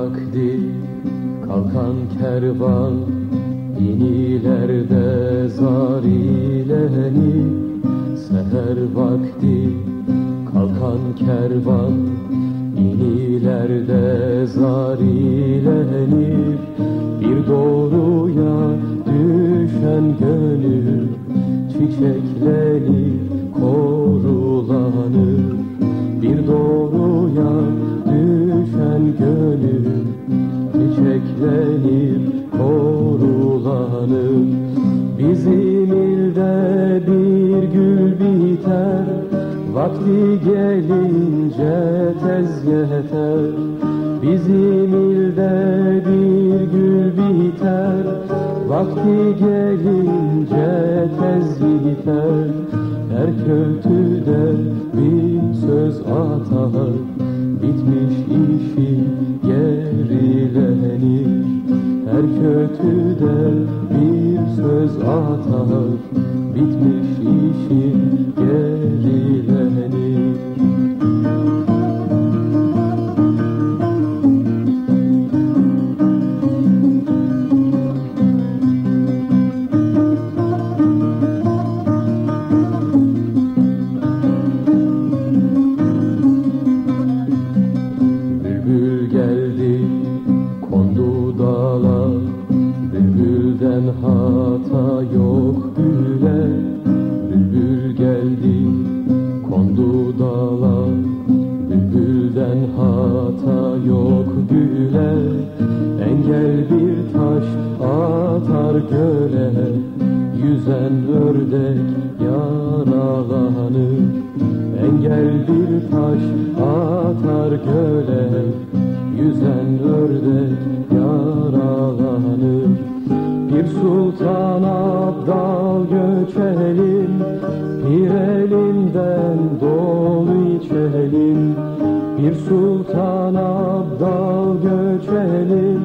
vakti kalkan kervan inilerde zar ileni. Seher vakti kalkan kervan inilerde zar ilenir bir doğruya düşen gönül çiçeklenir korulanır Bizim ilde bir gül biter. Vakti gelince tez yeter Bizim ilde bir gül biter. Vakti gelince tez biter Her kötüde bir söz atar Her kötüde bir söz atar. Bitmiş işi gerilenir dala Bülbülden hata yok güle Bülbül geldi kondu dala Bülbülden hata yok güle Engel bir taş atar göle Yüzen ördek yaralanır. Engel bir taş atar göle Yüzen ördek yaralanır. Bir sultan abdal göçelim Bir elinden dolu içelim. Bir sultan abdal göçelim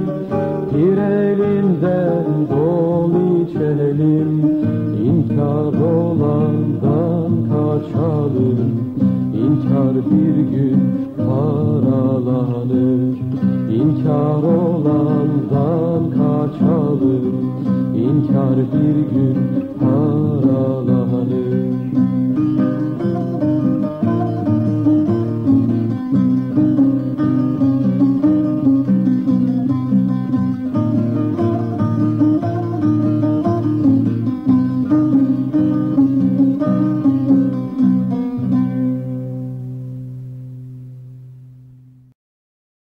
Bir elinden dolu içelim. İnkar olandan kaçalım İnkar bir gün paralanır İnkar olandan kaçalım. İnkar bir gün